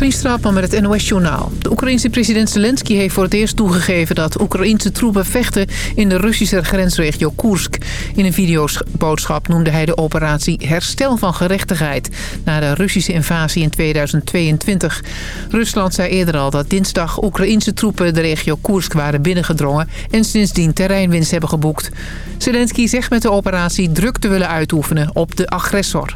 Katrien Straatman met het NOS-journaal. De Oekraïense president Zelensky heeft voor het eerst toegegeven... dat Oekraïense troepen vechten in de Russische grensregio Koersk. In een videoboodschap noemde hij de operatie herstel van gerechtigheid... na de Russische invasie in 2022. Rusland zei eerder al dat dinsdag Oekraïense troepen de regio Koersk waren binnengedrongen... en sindsdien terreinwinst hebben geboekt. Zelensky zegt met de operatie druk te willen uitoefenen op de agressor.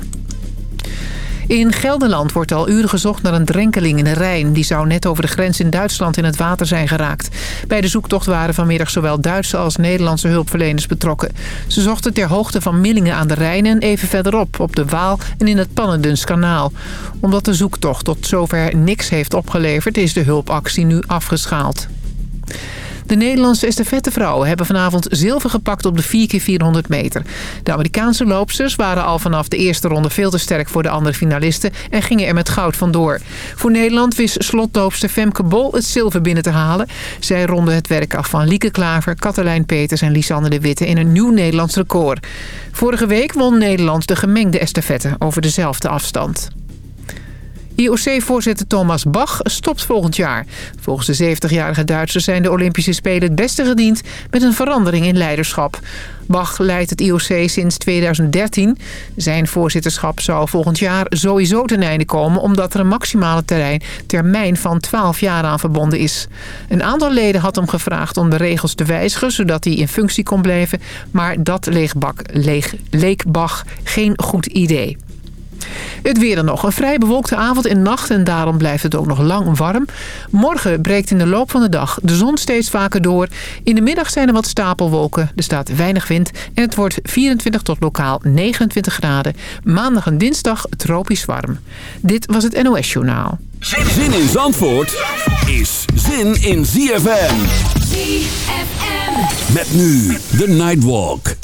In Gelderland wordt al uren gezocht naar een drenkeling in de Rijn. Die zou net over de grens in Duitsland in het water zijn geraakt. Bij de zoektocht waren vanmiddag zowel Duitse als Nederlandse hulpverleners betrokken. Ze zochten ter hoogte van Millingen aan de Rijn en even verderop, op de Waal en in het Pannendenskanaal. Omdat de zoektocht tot zover niks heeft opgeleverd, is de hulpactie nu afgeschaald. De Nederlandse estafettevrouwen hebben vanavond zilver gepakt op de 4x400 meter. De Amerikaanse loopsters waren al vanaf de eerste ronde veel te sterk voor de andere finalisten... en gingen er met goud vandoor. Voor Nederland wist slotloopster Femke Bol het zilver binnen te halen. Zij ronde het werk af van Lieke Klaver, Katelijn Peters en Lisanne de Witte... in een nieuw Nederlands record. Vorige week won Nederland de gemengde estafette over dezelfde afstand. IOC-voorzitter Thomas Bach stopt volgend jaar. Volgens de 70-jarige Duitser zijn de Olympische Spelen het beste gediend... met een verandering in leiderschap. Bach leidt het IOC sinds 2013. Zijn voorzitterschap zou volgend jaar sowieso ten einde komen... omdat er een maximale terrein, termijn van 12 jaar aan verbonden is. Een aantal leden had hem gevraagd om de regels te wijzigen... zodat hij in functie kon blijven. Maar dat leek Bach geen goed idee. Het weer dan nog. Een vrij bewolkte avond en nacht en daarom blijft het ook nog lang warm. Morgen breekt in de loop van de dag de zon steeds vaker door. In de middag zijn er wat stapelwolken. Er staat weinig wind en het wordt 24 tot lokaal 29 graden. Maandag en dinsdag tropisch warm. Dit was het NOS Journaal. Zin in Zandvoort is zin in ZFM. ZFM. Met nu de Nightwalk.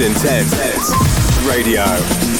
Intense Radio.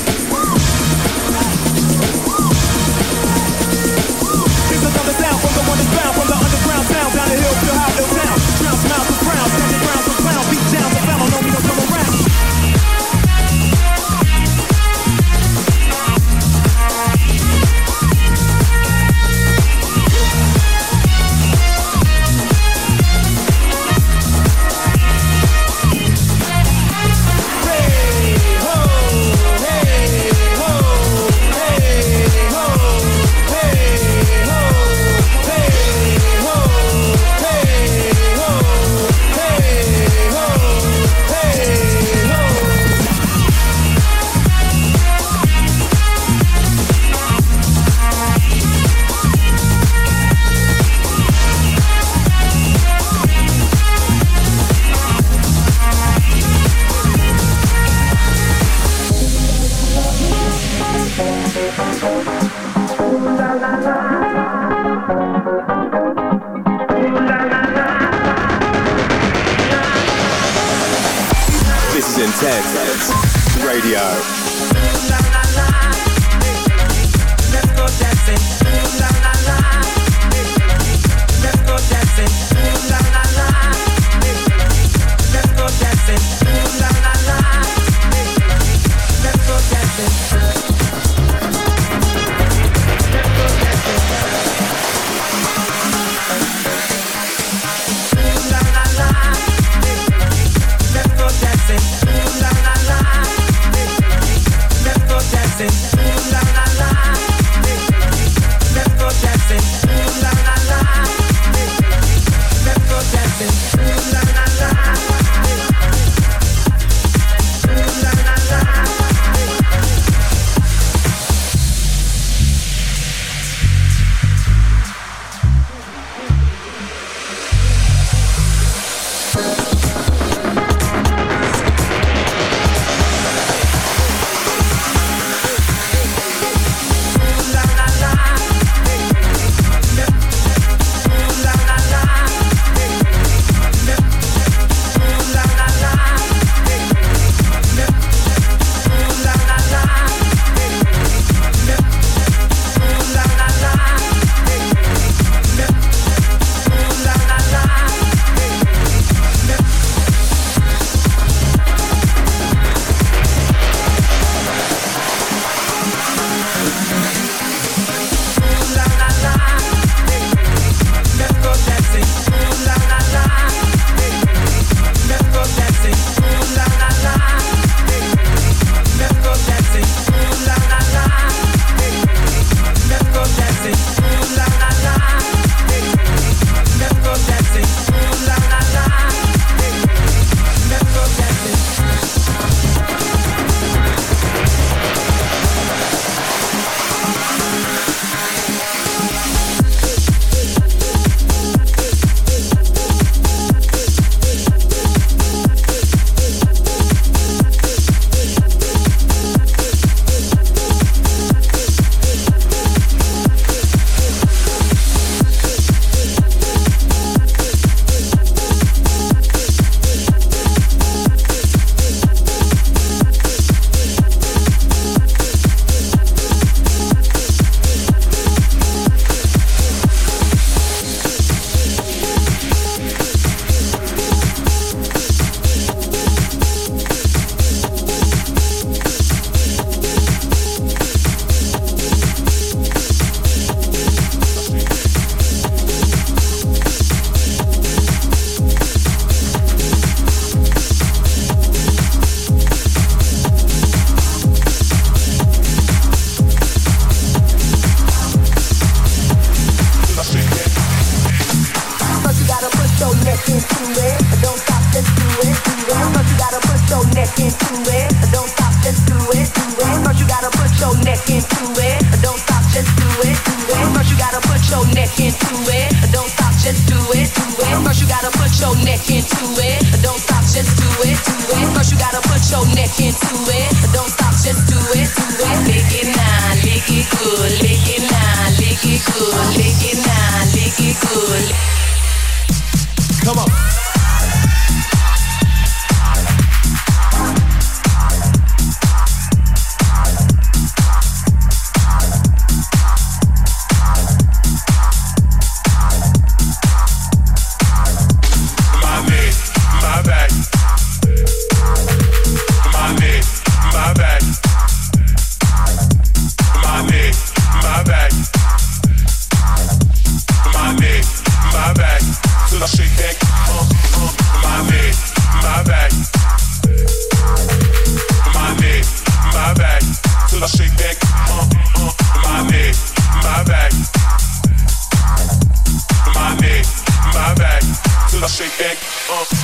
shake back up. Uh.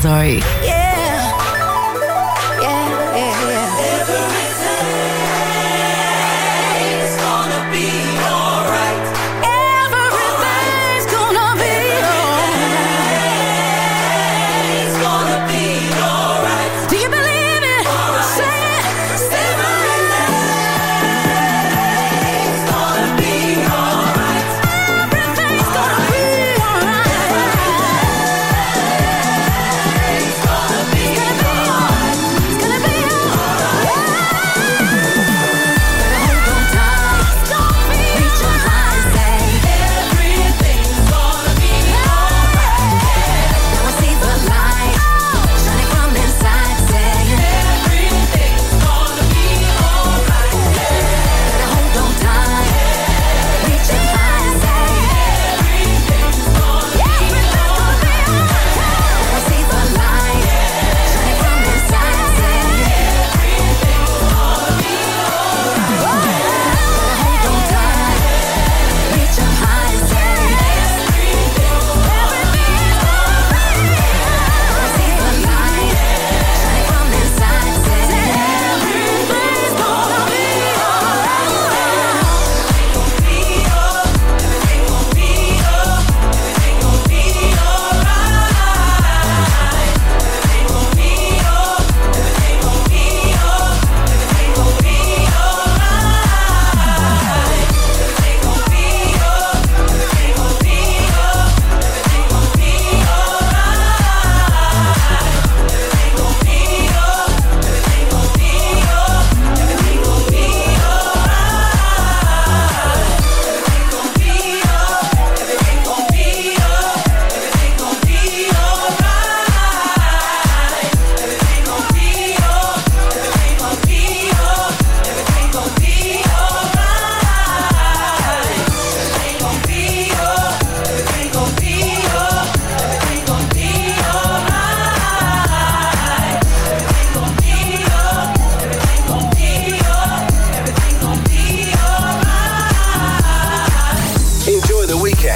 Sorry.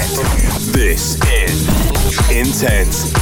set. This is Intense.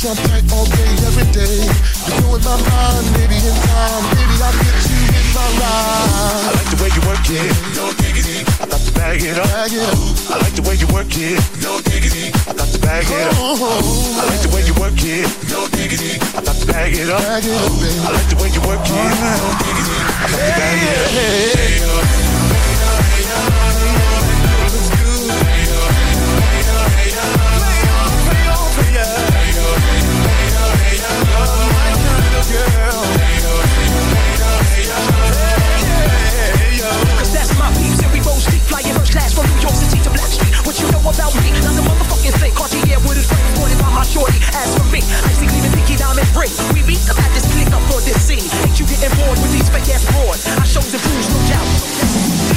Jump tight all day, every day. You're blowing my mind, maybe in time. Maybe I'll get you in my ride. I like the way you work it. No diggity. I got to bag it up. Bag it up. I like the way you work it. No diggity. I got to bag it up. Oh, oh, oh. I like the way you work it. No diggity. I got to bag it up. Bag it up, baby. I like the way you work it. No diggity. I got to bag it up. Cause thing. Cartier with his friends pointed by my shorty. As for me, I see gleaming pinky diamond ring. We beat the baddest click up for this scene. Ain't you getting bored with these fake ass broads? I shows and proves, no doubt.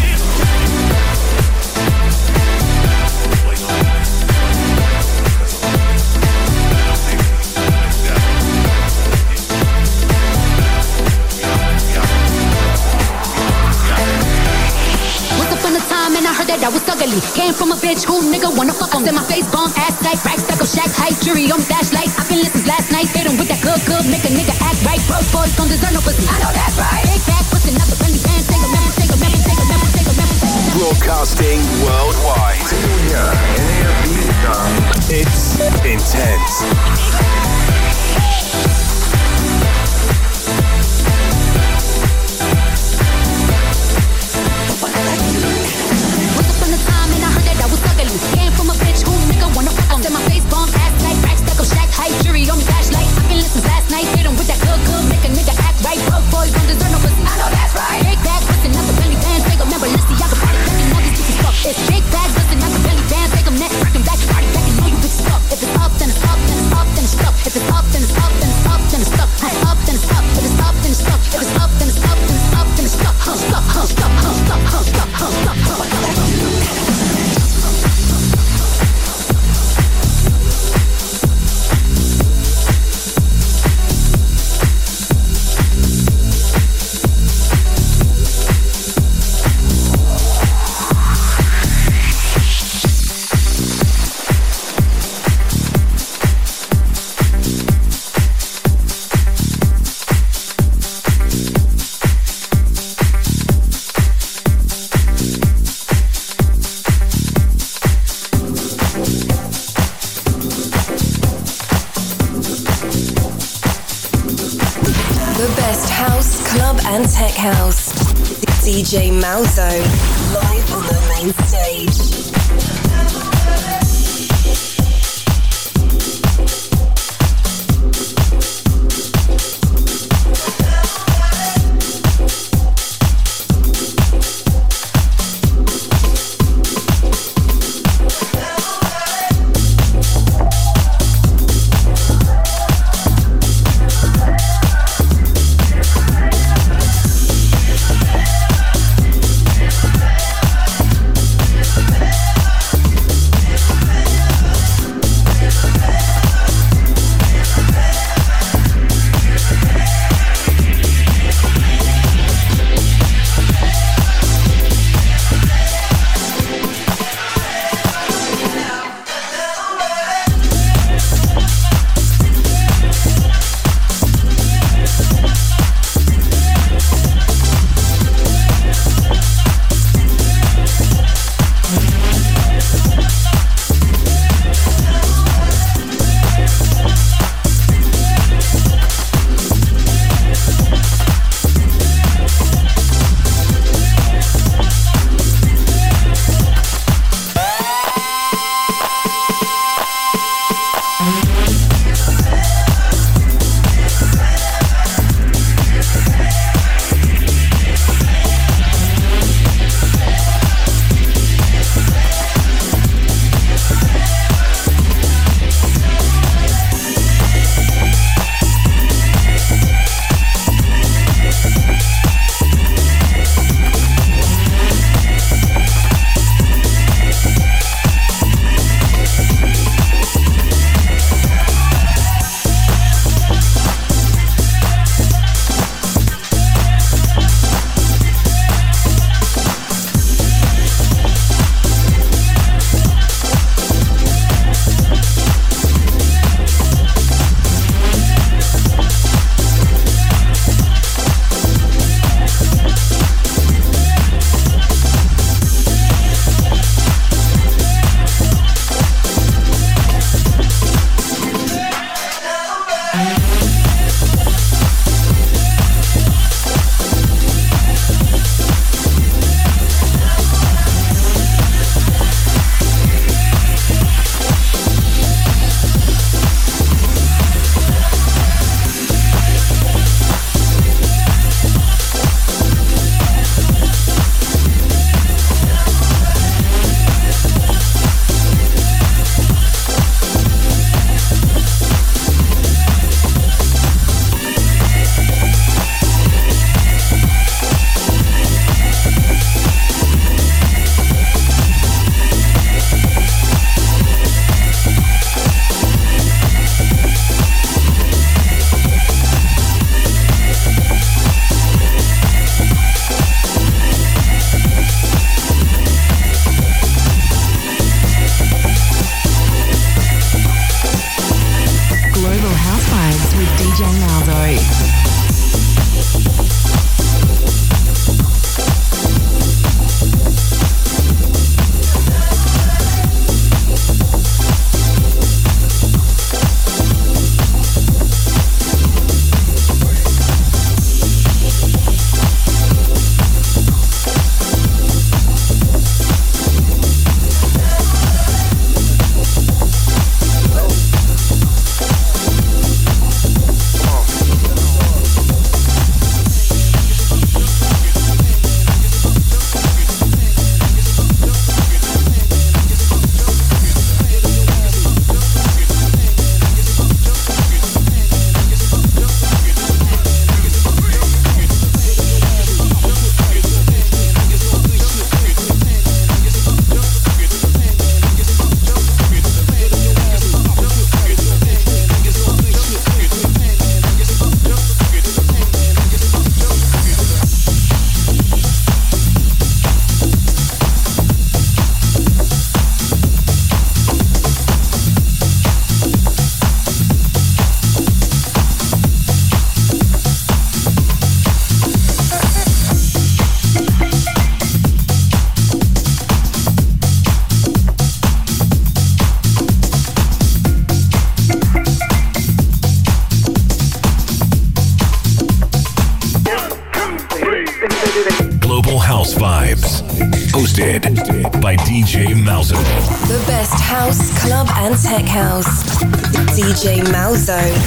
Time, I that I was ugly. Came from a bitch who nigga wanna fuck on. Said my face bomb, ass tight, rack stack of shack height, jury on flashlight. I've been listening last night, hit him with that good, good, make a nigga act right. Broke boys don't deserve no pussy. I know that's right. Big fat pussy, not the friendly fans. Take a member, take a member, take a member, take a member, take a. Broadcasting worldwide. It's intense. DJ Malzo.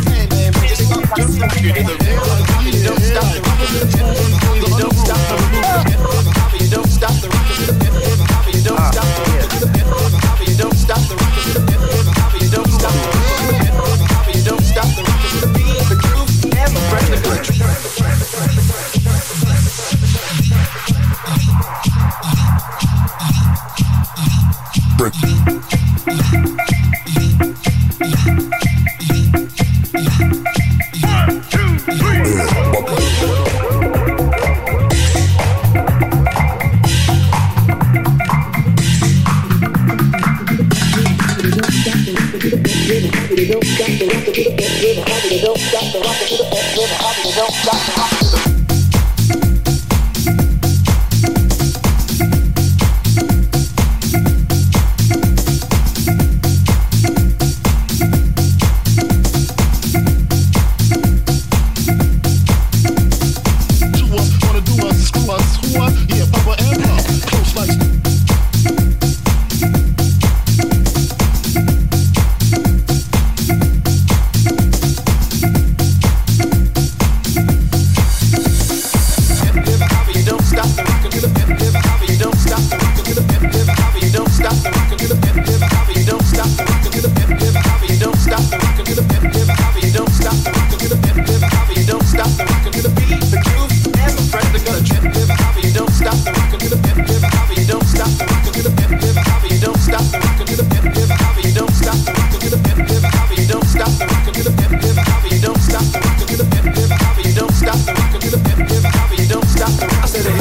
The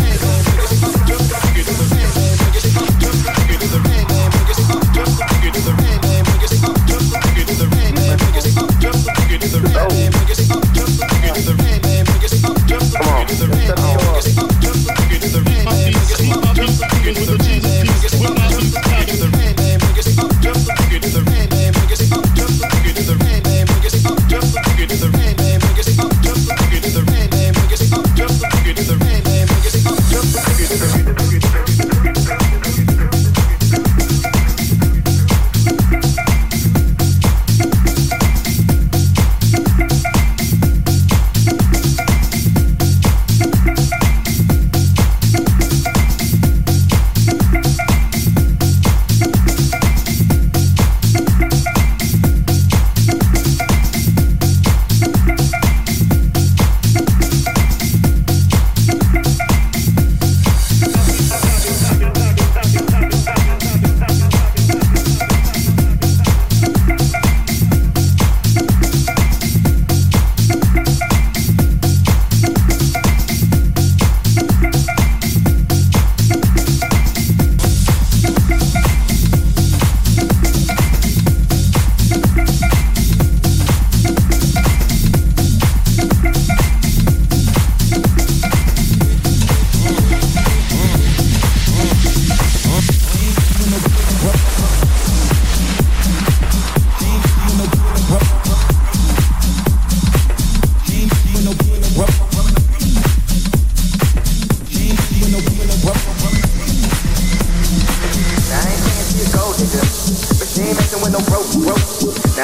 I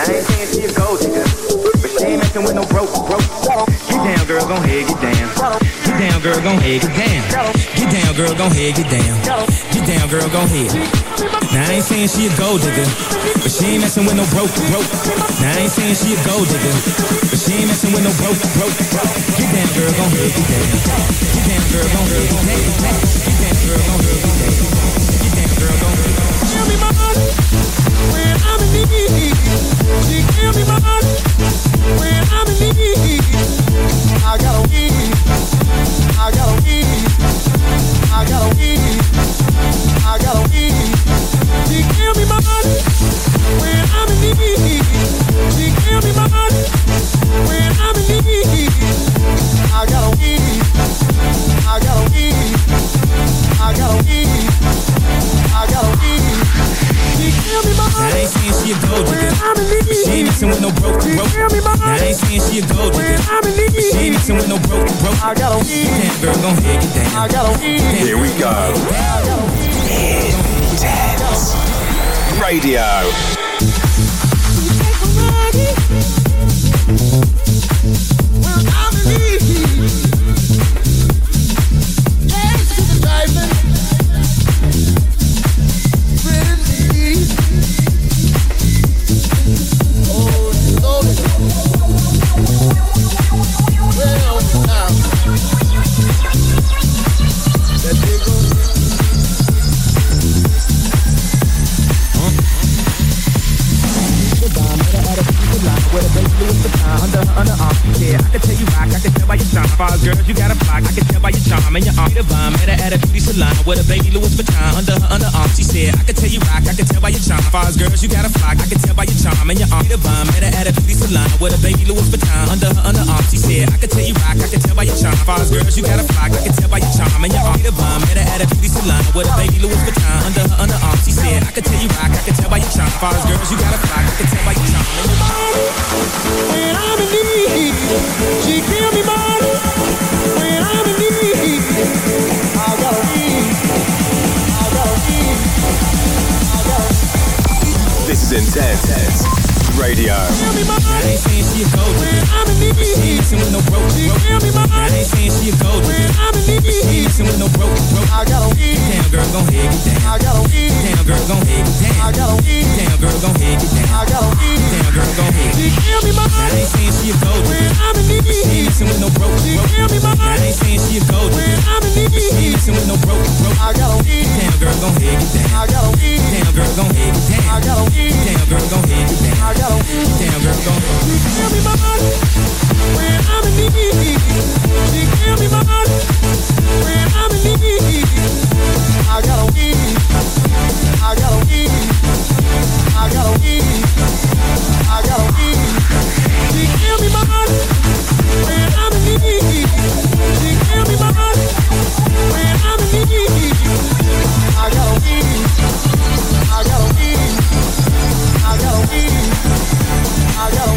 I ain't saying she a gold digger, but she ain't messing with no broke, broke. Get down, girl, gon' head, get down. Get down, girl, gon' head, get down. Get down, girl, gon' head, get down. Get down, girl, gon' head. Now I ain't saying she a gold digger, but she ain't messing with no broke, broke. Now I ain't saying she a gold digger, but she ain't messing with no broke, broke. Get down, girl, gon' head, get down. Get down, girl, gon' head, get down. Get down, girl, gon' head, get down. Get down, girl, gon' head. Give me my money I gotta weed. She give me my money when I'm in need. Saying she a gold digger, but she ain't messing with no broke, broke. Now I ain't saying she a gold digger, but she ain't messing with no broke, broke. I gotta weed. Girl, gon' head, get down. I gotta weed. Here we go. Intense Radio. Under, bomb, met her at a beauty salon with a baby Louis Vuitton. Under her underarm, she said, I can tell you rock, I can tell by your charm. Five girls, you got a flock, I can tell by your charm and your arm. Met her at a beauty salon with a baby Louis Vuitton. Under her underarm, she said, I can tell you rock, I can tell by your charm. Five girls, you got a flock, I can tell by your charm and your arm. Met her at a beauty salon with a baby Louis Vuitton. Under her underarm, she said, I can tell you rock, I can tell by your charm. Five girls, you got a flock, I can tell by your charm and your arm. When I'm in need, she give gotta Radio. I ain't saying she a gold digger, but she messing with no broke, I ain't saying she a gold digger, but she messing with no broke. I gotta weed. Get down, girl, gon' head, get down. I gotta weed. Get down, girl, gon' head, get down. I gotta weed. Get down, girl, gon' down. I gotta weed. Get down, girl, gon' my I ain't saying she a gold digger, I'm she messing with no broke, I ain't saying she a gold digger, I'm she messing with no broke. I gotta weed. Get down, girl, gon' down. I gotta weed. Get down, girl, gon' down. I gotta weed. Get down, girl, gon' down. Get down, girl, head. She give me my money. When I'm in need. She give me my money. When I'm in need. I got a weed. I got a weed. I got a weed. I got a weed. She give me my money. When I'm in need. She give me my money. I got